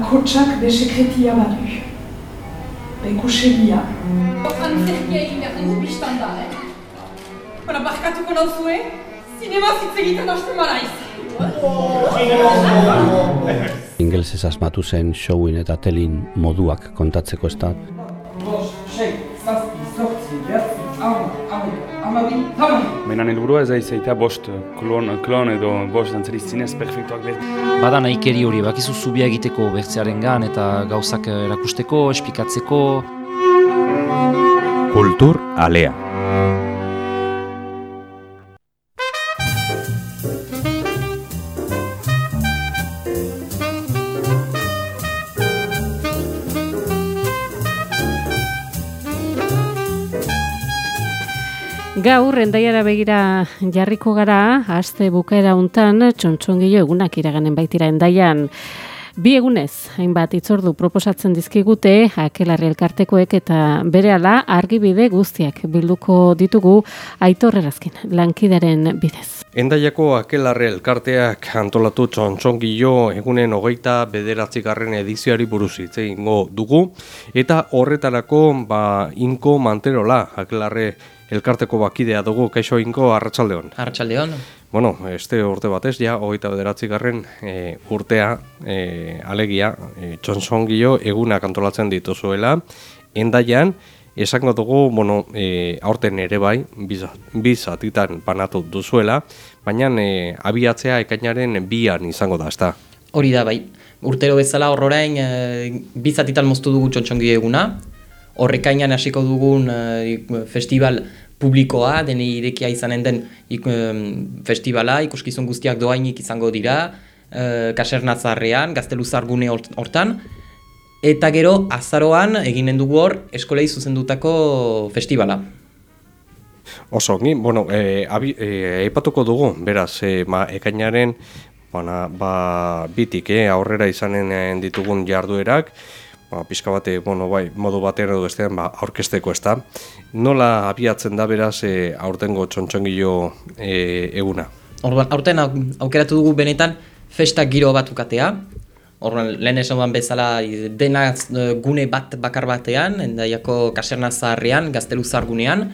bakotsak be sekretia badu. Be kusegia. Antzerkia egin behar dugu biztan da, eh? Bara, barkatuko nauzue, zinema zitzegiten hasten maraiz. Ingelsez asmatu zen showin eta telin moduak kontatzeko ez da. Menan helburua ez da izaita bost klon, klon edo bost dantzari zinez perfektuak behar. Bada nahikeri hori, bakizu zubia egiteko bertzearen gan eta gauzak erakusteko, espikatzeko. Kultur alea. Gaur, endaiara begira jarriko gara, aste bukaera untan, txontxongilo egunak iraganen baitira endaian. Bi egunez, hainbat itzordu proposatzen dizkigute, akelarri elkartekoek eta berehala argibide guztiak bilduko ditugu aitorrerazkin, lankidaren bidez. Endaiako akelarre elkarteak antolatu txontxongilo egunen hogeita bederatzigarren edizioari buruz hitz egingo dugu eta horretarako ba inko manterola akelarre elkarteko bakidea dugu kaixo inko arratsaldeon. Arratsaldeon. Bueno, este urte batez ja hogeita bederatzigarren e, urtea e, alegia e, txontxongilo egunak antolatzen dituzuela endaian esango dugu, bueno, e, aurten ere bai, biz atitan banatu duzuela, baina e, abiatzea ekainaren bian izango da, ezta? Hori da, bai. Urtero bezala horrorain e, bizatitan moztu dugu txontxongi eguna, horrekainan hasiko dugun e, festival publikoa, dene irekia izanen den ik, festivala, ikuskizun guztiak doainik izango dira, e, kasernazarrean, gazteluzargune hortan, Eta gero, azaroan eginen dugu hor eskolei zuzendutako festivala. Oso, ni, bueno, e, abi, e, eipatuko dugu, beraz, e, ma, ekainaren bana, ba, bitik e, aurrera izanen ditugun jarduerak, ba, pixka bate, bueno, bai, modu batean edo bestean, ba, aurkesteko ez da. Nola abiatzen da beraz e, aurtengo txontxongilo e, eguna? Orduan, aurten aukeratu dugu benetan festak giro bat ukatea, Horren, lehen esan bezala dena gune bat bakar batean, endaiako kaserna zaharrean, gaztelu zahargunean,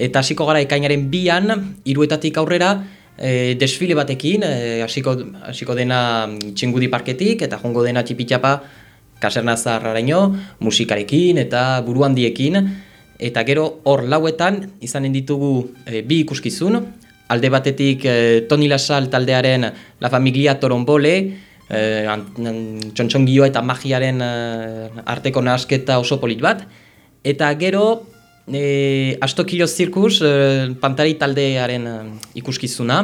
eta hasiko gara ekainaren bian, iruetatik aurrera, e, desfile batekin, e, hasiko, hasiko dena txingudi parketik, eta jongo dena txipitxapa kaserna zaharraino, musikarekin eta buruandiekin, eta gero hor lauetan izanen ditugu e, bi ikuskizun, alde batetik e, Toni Lasal taldearen La Familia Torombole, eh, txontxongio eta magiaren eh, arteko nahasketa oso polit bat. Eta gero, eh, Astokilo Zirkus eh, pantari taldearen eh, ikuskizuna,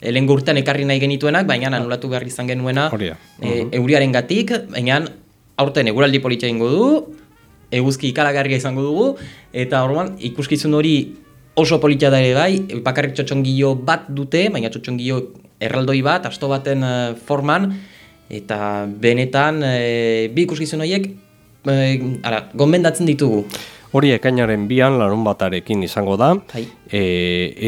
e, lehen gurtean ekarri nahi genituenak, baina anulatu behar izan genuena e, euriaren gatik, baina aurten eguraldi politia ingo du, eguzki ikaragarria izango dugu, eta orduan ikuskizun hori oso politia da ere bai, bakarrik txotxongio bat dute, baina txotxongio erraldoi bat, asto baten forman, eta benetan e, bi ikuskizun horiek e, gomendatzen ditugu. Hori ekainaren bian larun batarekin izango da, Hai. e,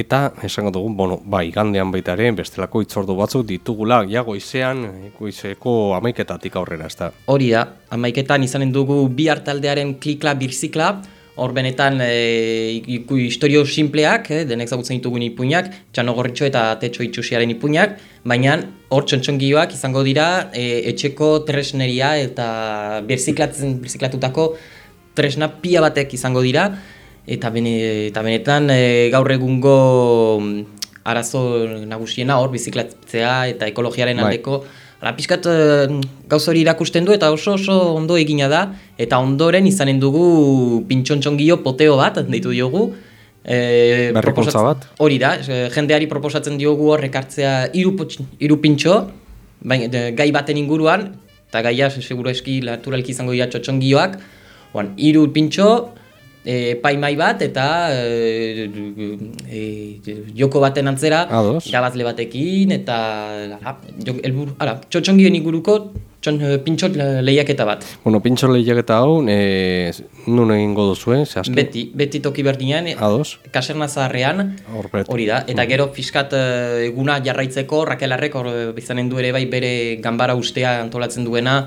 eta esango dugu, bueno, bai, gandean baita ere, bestelako itzordu batzuk ditugula, ja goizean, goizeko amaiketatik aurrera, ez da? Hori da, amaiketan izanen dugu bi hartaldearen klikla birzikla, hor benetan e, historio simpleak, eh, denek zagutzen ditugun ipuinak, txano gorritxo eta tetxo itxusiaren ipuinak, baina hor txontxongioak izango dira e, etxeko tresneria eta birziklatutako tresna pia batek izango dira, eta, bene, eta benetan e, gaur egungo mm, arazo nagusiena hor biziklatzea eta ekologiaren bai. aldeko Hala, pixkat uh, gauz hori irakusten du eta oso oso ondo egina da eta ondoren izanen dugu pintxontxongio poteo bat, deitu diogu. E, bat? Hori da, jendeari proposatzen diogu horrek hartzea iru, iru pintxo, bain, gai baten inguruan, eta gaia seguro eski naturalki izango dira txotxongioak, iru pintxo, e, paimai bat eta e, e, joko baten antzera gabazle batekin eta ala, elbur, ala, txotxongien inguruko txon, pintxot lehiaketa bat. Bueno, pintxot lehiaketa hau, e, nun egingo duzu, eh? Beti, beti toki berdinean, kaserna zaharrean, hori da, eta gero fiskat eguna jarraitzeko, Rakelarrek hor bizanen du ere bai bere gambara ustea antolatzen duena,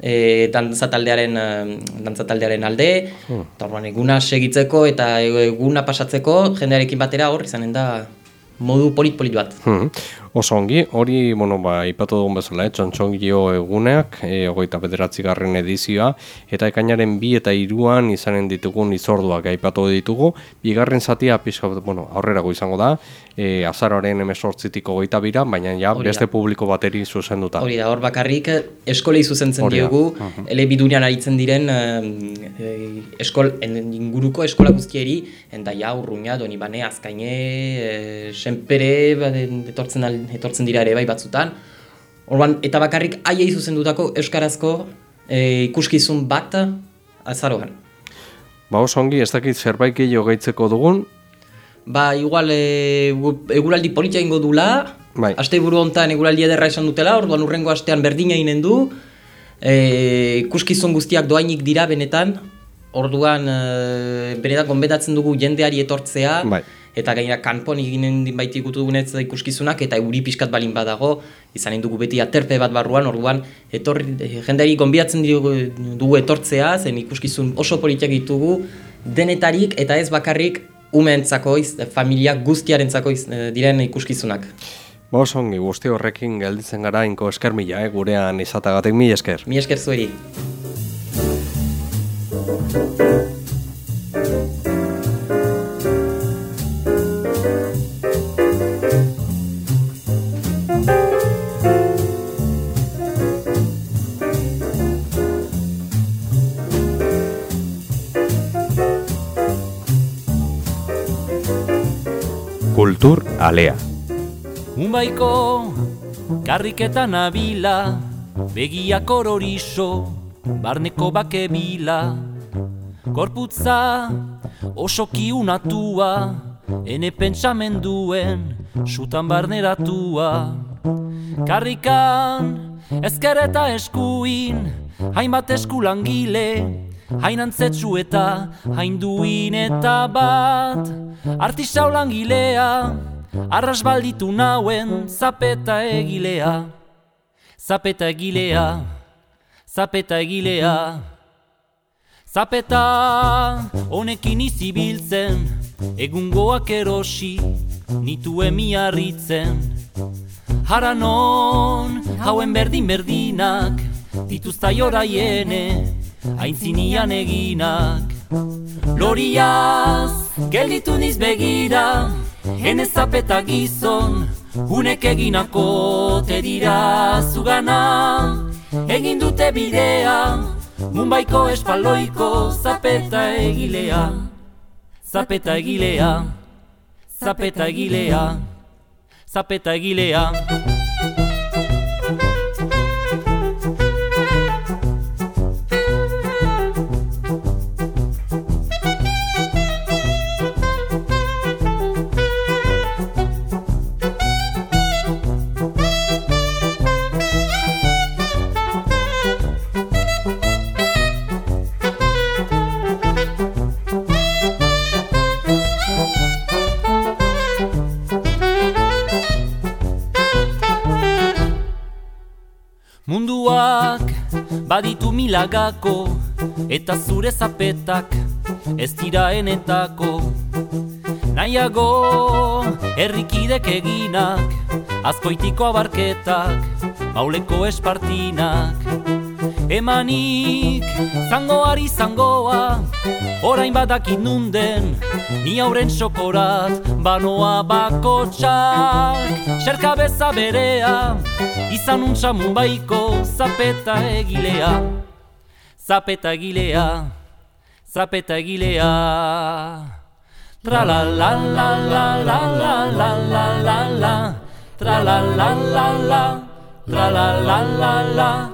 e, dantza taldearen, dantza taldearen alde, eta orduan eguna segitzeko eta eguna pasatzeko jendearekin batera hor izanen da modu polit-polit bat. Hmm. Oso ongi, hori, bueno, ba, ipatu dugun bezala, eh, txontxongio eguneak, e, ogeita bederatzi garren edizioa, eta ekainaren bi eta iruan izanen ditugun izorduak aipatu ditugu, bigarren zatia, pixka, bueno, aurrerago izango da, e, azaroaren emesortzitik ogeita bira, baina ja, Hori da. beste publiko bateri zuzenduta. Hori da, hor bakarrik eskolei zuzentzen da. diogu, Mhm. elebidunian aritzen diren eh, eh, eskol, en, inguruko eskola guztieri, endaia, urruña, donibane, azkaine, eh, senpere, ba, de- etortzen, al, etortzen dira ere bai batzutan. Orban, eta bakarrik haiei zuzendutako euskarazko eh, ikuskizun bat azaroan. Ba, oso ongi, ez dakit zerbait gehiago gehitzeko dugun, Ba, igual, e, gu- eguraldi politia ingo dula, Bai. aste buru honetan eguraldi ederra esan dutela, orduan urrengo astean berdina inen du, e, ikuskizun guztiak doainik dira benetan, orduan e, benetan konbetatzen dugu jendeari etortzea, Bai. Eta gainera kanpon eginen din baiti ikutu dugunez ikuskizunak, eta euri pixkat balin badago, izanen dugu beti aterpe bat barruan, orduan etorri, jendeari gonbidatzen dugu, dugu etortzea, zen ikuskizun oso politiak ditugu, denetarik eta ez bakarrik umeentzako, iz, familia guztiarentzako iz, eh, diren ikuskizunak. ba, oso ongi, guzti horrekin gelditzen gara, inko esker mila, eh, gurean izatagatek mila esker. Mi esker zueri. Kultur alea. Mumbaiko karriketan nabila, begiak ororiso, barneko bake bila. Korputza oso kiunatua, ene pentsamenduen, sutan barneratua. Karrikan ezker eta eskuin, hainbat eskulangile, hain antzetsu eta hain eta bat. Artisau langilea, arras balditu nauen zapeta egilea. Zapeta egilea, zapeta egilea. Zapeta honekin izibiltzen, egungoak erosi, nitu emiarritzen. Haranon, hauen berdin berdinak, dituzta joraiene, aintzinian eginak. Loriaz, gelditu niz begira, hene zapeta gizon, unek eginako te dira zugana. Egin dute bidea, Mumbaiko espaloiko zapeta egilea. Zapeta egilea, zapeta egilea, zapeta egilea. Munduak baditu milagako eta zure zapetak ez dira enetako. Nahiago herrikidek eginak, azkoitiko abarketak, mauleko espartinak. Emanik zangoari zangoa, orain badakit nunden, ni hauren xokorat, banoa bakotxak, xerka beza berea, izan untsa mumbaiko zapeta egilea, zapeta egilea, zapeta egilea. Tra la la la la la la la la la la, tra la la la la, tra la la la la.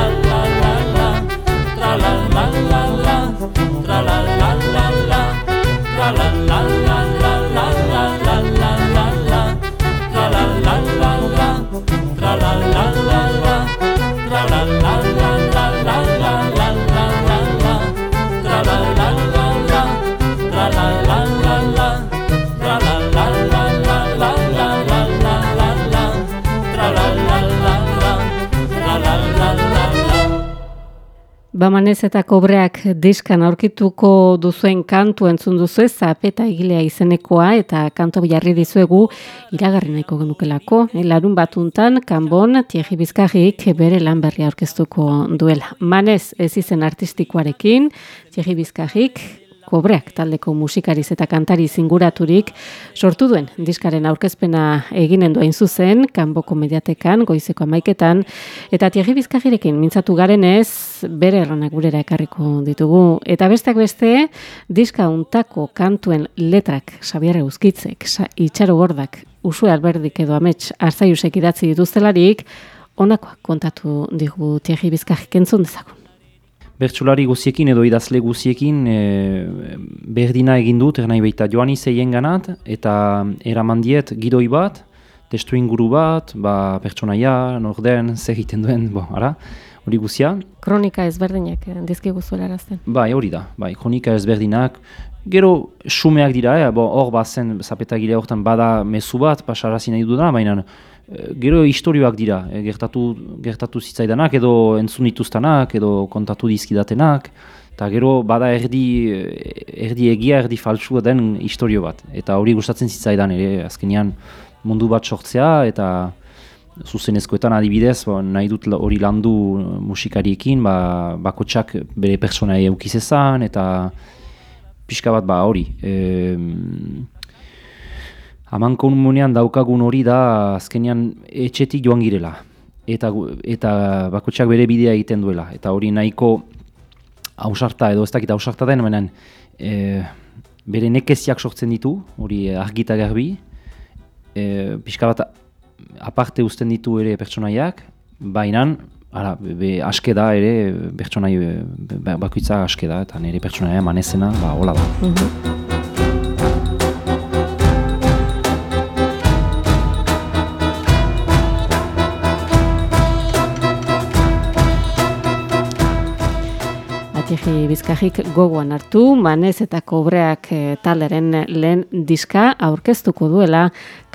Bamanez eta kobreak diskan aurkituko duzuen kantu entzun duzu zapeta egilea izenekoa eta kanto bilarri dizuegu iragarri nahiko genukelako. E, larun batuntan, kanbon, tiehi bizkajik bere lan berria aurkeztuko duela. Manez ez izen artistikoarekin, tiehi bizkajik kobreak taldeko musikariz eta kantari zinguraturik sortu duen diskaren aurkezpena eginen duain zuzen, kanboko mediatekan, goizeko amaiketan, eta tierri bizkagirekin mintzatu garen ez, bere erronak gurera ekarriko ditugu. Eta besteak beste, diska untako kantuen letrak Xabier Euskitzek, itxaro gordak, usue alberdik edo amets arzaiusek idatzi dituztelarik, honakoak kontatu digu tierri bizkagik entzun dezagun bertsulari guziekin edo idazle guziekin e, berdina egin dut, ernai baita joan izeien ganat, eta eraman diet gidoi bat, testu inguru bat, ba, pertsonaia, norden, zer egiten duen, bo, ara, hori guzia. Kronika ezberdinak eh, dizki guzuela erazten. Bai, hori da, bai, kronika ezberdinak, gero sumeak dira, eh, bo, hor bazen, zapetagile hortan bada mezu bat, pasarazi nahi dudana, baina gero historioak dira, e, gertatu, gertatu zitzaidanak edo entzun dituztanak edo kontatu dizkidatenak, eta gero bada erdi, erdi egia, erdi faltsua den historio bat. Eta hori gustatzen zitzaidan ere, azkenean mundu bat sortzea eta zuzenezkoetan adibidez, ba, nahi dut hori landu musikariekin, ba, bakotsak bere personai eukizezan eta pixka bat ba hori. E, Haman komunean daukagun hori da azkenean etxetik joan girela. Eta, eta bakotxak bere bidea egiten duela. Eta hori nahiko hausarta edo ez dakit hausarta den, menen, e, bere nekeziak sortzen ditu, hori argita garbi. E, pixka bat aparte uzten ditu ere pertsonaiak, baina Ara, be, aske da ere, pertsonai bakoitza aske da, eta nire pertsonaia manezena, ba, hola da. Mhm. Txiki Bizkajik gogoan hartu, manez eta kobreak e, taleren lehen diska aurkeztuko duela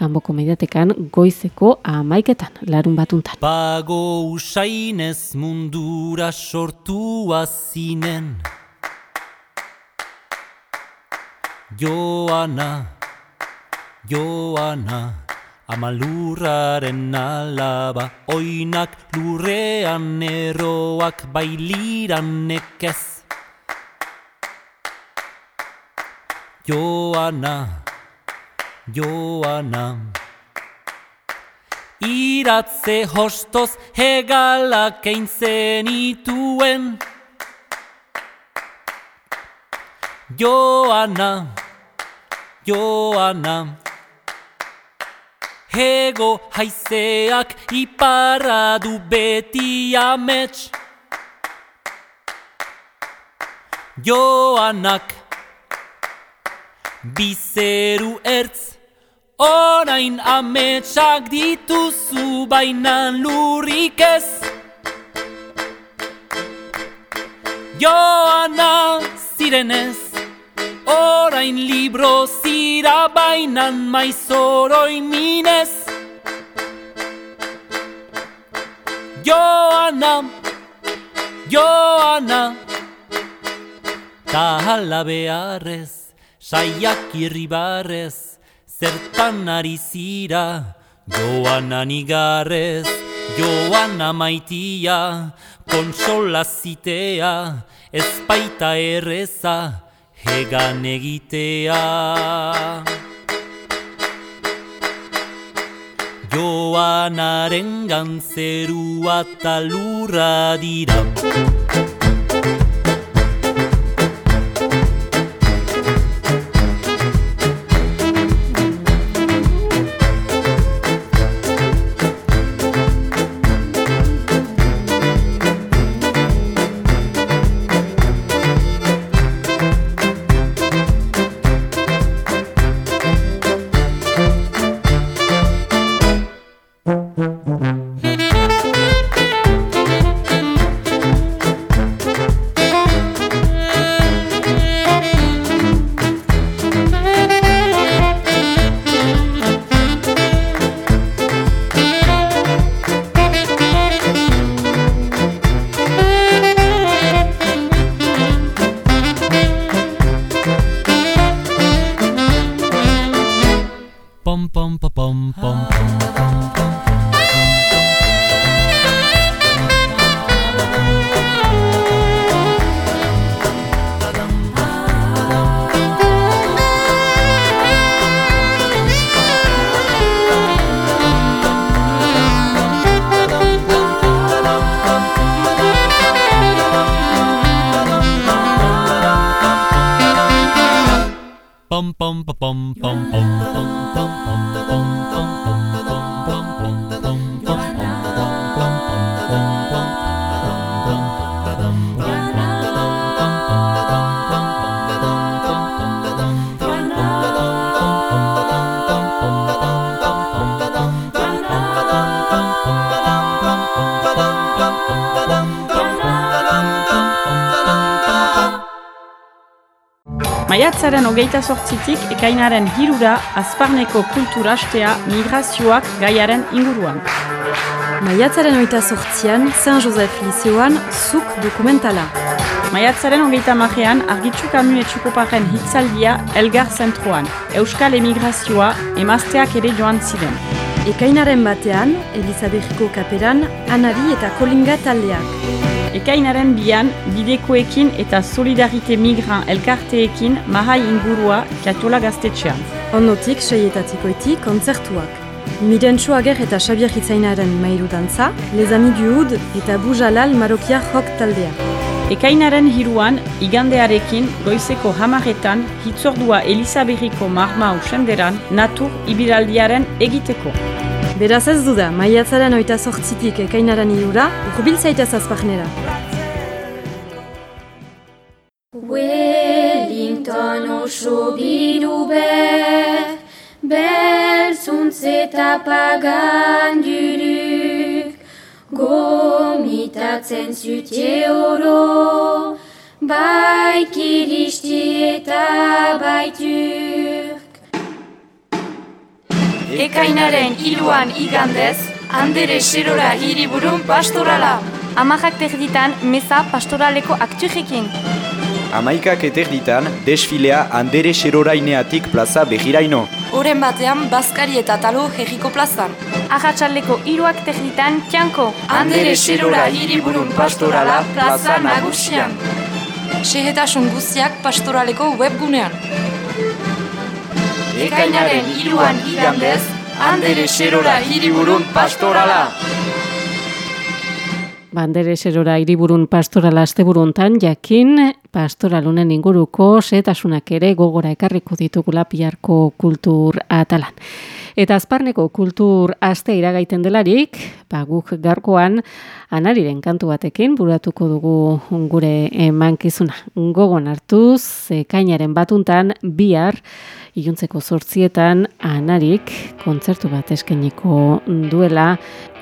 kanboko mediatekan goizeko amaiketan, larun batuntan. Pago usainez mundura sortu azinen Joana, Joana Ama lurraren alaba, oinak lurrean eroak bailiran nekez. Joana, Joana, iratze hostoz hegalak eintzen ituen. Joana, Joana, Hego haizeak iparra du beti amets. Joanak bizeru ertz Orain ametsak dituzu bainan lurrik ez. Joana zirenez Orain libro zira bainan maizoroi minez. Joana, Joana Ta hala beharrez, saiak irribarrez Zertan ari zira, Joana nigarrez Joana maitia, konsola zitea Ez baita erreza, hegan egitea. Joanaren gantzerua talurra dira. Pum pum pum. Maiatzaren hogeita sortzitik ekainaren hirura azparneko kulturastea migrazioak gaiaren inguruan. Maiatzaren hogeita sortzian, Saint Joseph Liceoan, zuk dokumentala. Maiatzaren hogeita marrean argitzu kamu etxukoparen hitzaldia Elgar Zentroan. Euskal emigrazioa emazteak ere joan ziren. Ekainaren batean, Elizabethiko kaperan, Anari eta Kolinga taldeak. Ekainaren bian, bidekoekin eta solidarite migran elkarteekin mahai ingurua katola gaztetxean. Ondotik, seietatikoetik, kontzertuak. Miren Txuager eta Xabier Hitzainaren mairu dantza, Les Amis du Houd eta Bujalal Marokia Rock taldea. Ekainaren hiruan, igandearekin, goizeko hamaretan, hitzordua Elisaberriko marmau senderan, natur ibiraldiaren egiteko. Beraz ez duda, maiatzaren oita sortzitik ekainaren irura, urbil zaitez azpagnera. Oso biru ber, berzuntz eta pagan dyruk, gomitatzen zutie oro, bai kiristi eta baitur. Ekainaren iluan igandez, handere xerora hiriburun pastorala. Amajak terditan, meza pastoraleko akturekin. Amaikak eterditan, desfilea handere xeroraineatik plaza behiraino. Horen batean, Baskari eta Talo herriko plazan. Ahatxaldeko iruak terditan, tianko. Handere xerora hiriburun pastorala plaza nagusian. Sehetasun guztiak pastoraleko webgunean. Ekainaren iruan igandez, handere xerora hiriburun pastorala. Bandere xerora hiriburun pastorala asteburuntan jakin pastoralunen inguruko setasunak ere gogora ekarriko ditugula piarko kultur atalan. Eta azparneko kultur aste iragaiten delarik, ba, guk garkoan anariren kantu batekin buratuko dugu gure emankizuna. Gogon hartuz, kainaren batuntan bihar iluntzeko zortzietan anarik kontzertu bat eskeniko duela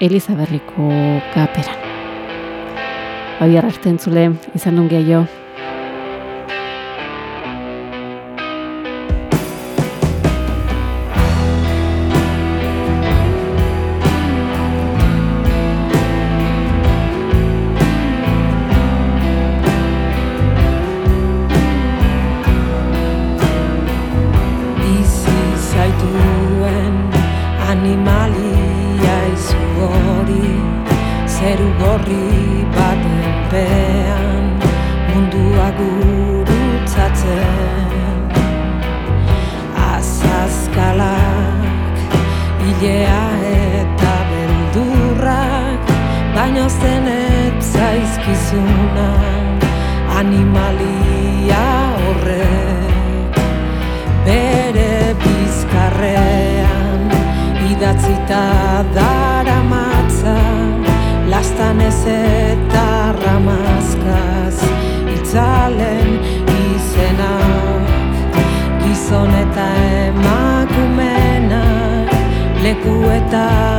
Elizaberriko kaperan. Abiar arten zule, izan nungia jo. love.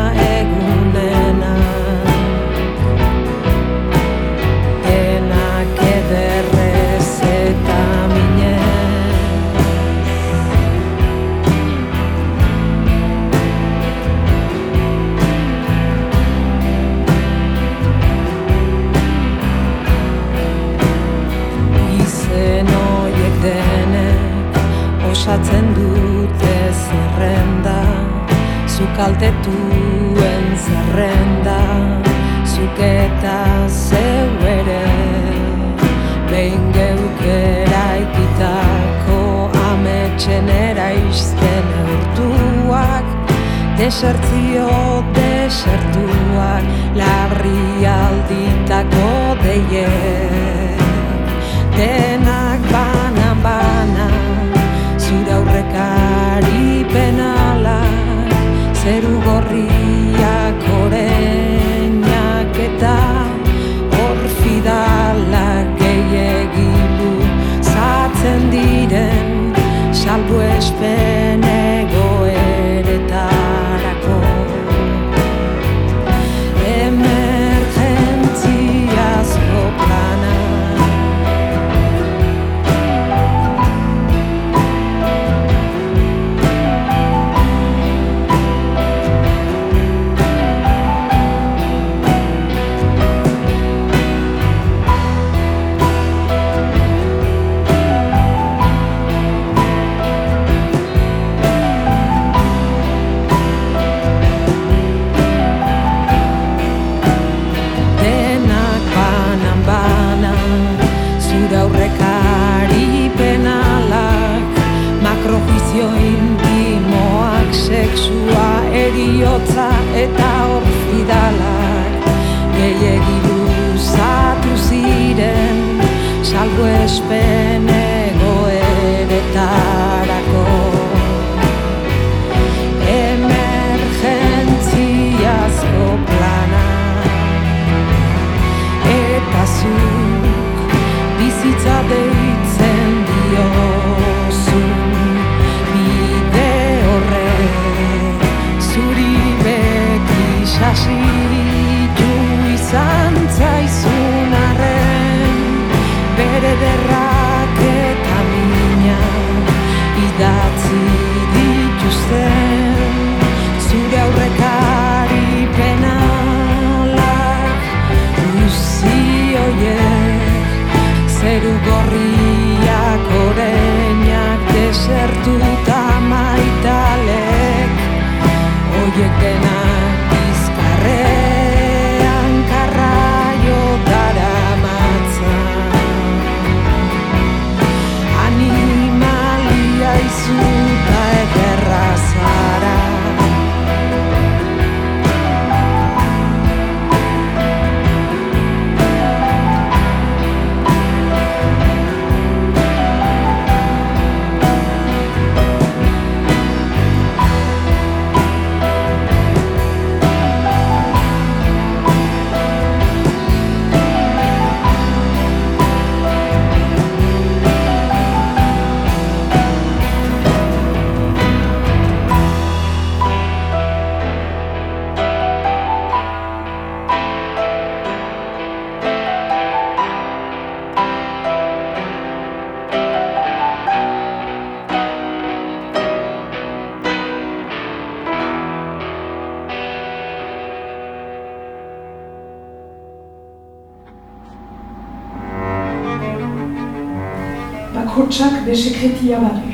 Bakotsak be sekretia badu.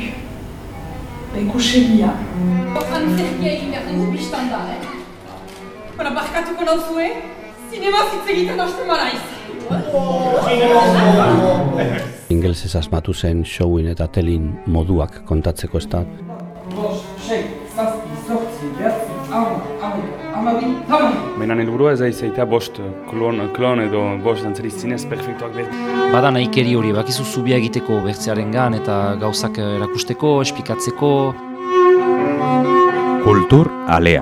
Bekusegia. Antzerkia egin behar dugu biztan da, eh? Hora, barkatuko nauzue, zinema hitz egiten hasten maraiz. Ingelsez asmatu zen showin eta telin moduak kontatzeko ez da. Baina helburua ez aizaita bost klon, klon edo bost dantzari zinez perfektuak behar. Bada nahikeri hori, bakizu zubia egiteko bertzearen gan eta gauzak erakusteko, esplikatzeko. Kultur alea.